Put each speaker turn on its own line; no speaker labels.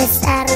estar